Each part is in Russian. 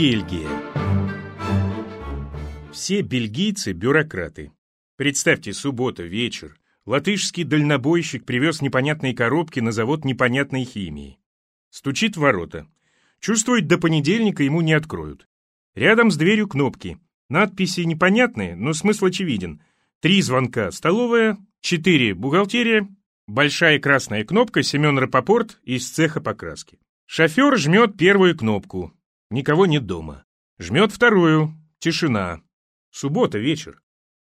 Бельгия. Все бельгийцы – бюрократы. Представьте, суббота, вечер. Латышский дальнобойщик привез непонятные коробки на завод непонятной химии. Стучит в ворота. Чувствует, до понедельника ему не откроют. Рядом с дверью кнопки. Надписи непонятные, но смысл очевиден. Три звонка – столовая, четыре – бухгалтерия, большая красная кнопка Семен Рапопорт из цеха покраски. Шофер жмет первую кнопку. Никого нет дома. Жмет вторую. Тишина. Суббота, вечер.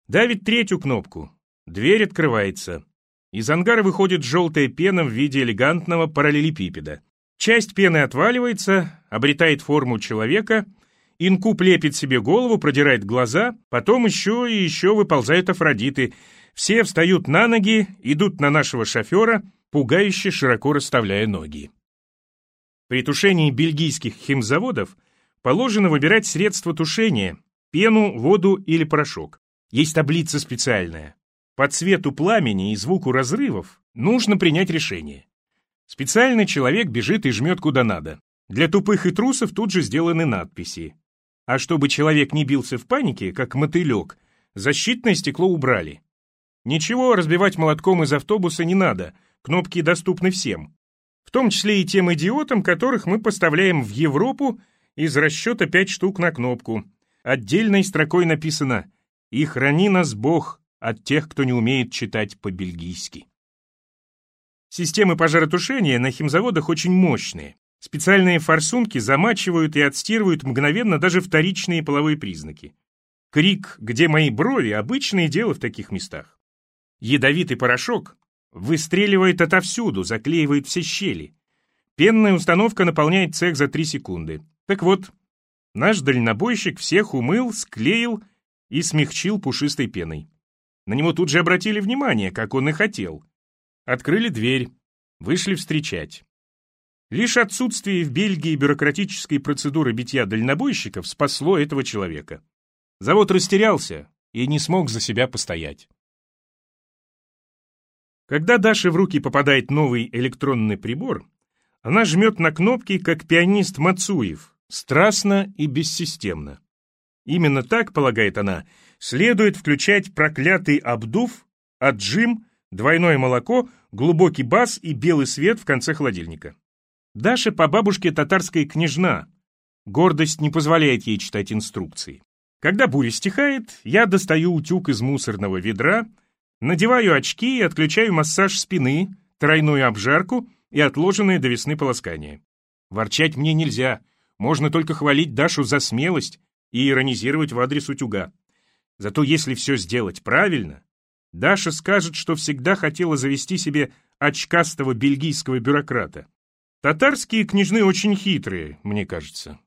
Давит третью кнопку. Дверь открывается. Из ангара выходит желтая пена в виде элегантного параллелепипеда. Часть пены отваливается, обретает форму человека, инкуб лепит себе голову, продирает глаза, потом еще и еще выползают афродиты. Все встают на ноги, идут на нашего шофера, пугающе широко расставляя ноги. При тушении бельгийских химзаводов положено выбирать средства тушения – пену, воду или порошок. Есть таблица специальная. По цвету пламени и звуку разрывов нужно принять решение. Специальный человек бежит и жмет куда надо. Для тупых и трусов тут же сделаны надписи. А чтобы человек не бился в панике, как мотылек, защитное стекло убрали. Ничего разбивать молотком из автобуса не надо, кнопки доступны всем в том числе и тем идиотам, которых мы поставляем в Европу из расчета 5 штук на кнопку. Отдельной строкой написано «И храни нас Бог от тех, кто не умеет читать по-бельгийски». Системы пожаротушения на химзаводах очень мощные. Специальные форсунки замачивают и отстирывают мгновенно даже вторичные половые признаки. Крик «Где мои брови?» — обычное дело в таких местах. Ядовитый порошок Выстреливает отовсюду, заклеивает все щели. Пенная установка наполняет цех за три секунды. Так вот, наш дальнобойщик всех умыл, склеил и смягчил пушистой пеной. На него тут же обратили внимание, как он и хотел. Открыли дверь, вышли встречать. Лишь отсутствие в Бельгии бюрократической процедуры битья дальнобойщиков спасло этого человека. Завод растерялся и не смог за себя постоять. Когда Даше в руки попадает новый электронный прибор, она жмет на кнопки, как пианист Мацуев, страстно и бессистемно. Именно так, полагает она, следует включать проклятый обдув, отжим, двойное молоко, глубокий бас и белый свет в конце холодильника. Даша по бабушке татарская княжна. Гордость не позволяет ей читать инструкции. Когда буря стихает, я достаю утюг из мусорного ведра, Надеваю очки и отключаю массаж спины, тройную обжарку и отложенное до весны полоскание. Ворчать мне нельзя, можно только хвалить Дашу за смелость и иронизировать в адрес утюга. Зато если все сделать правильно, Даша скажет, что всегда хотела завести себе очкастого бельгийского бюрократа. Татарские княжны очень хитрые, мне кажется.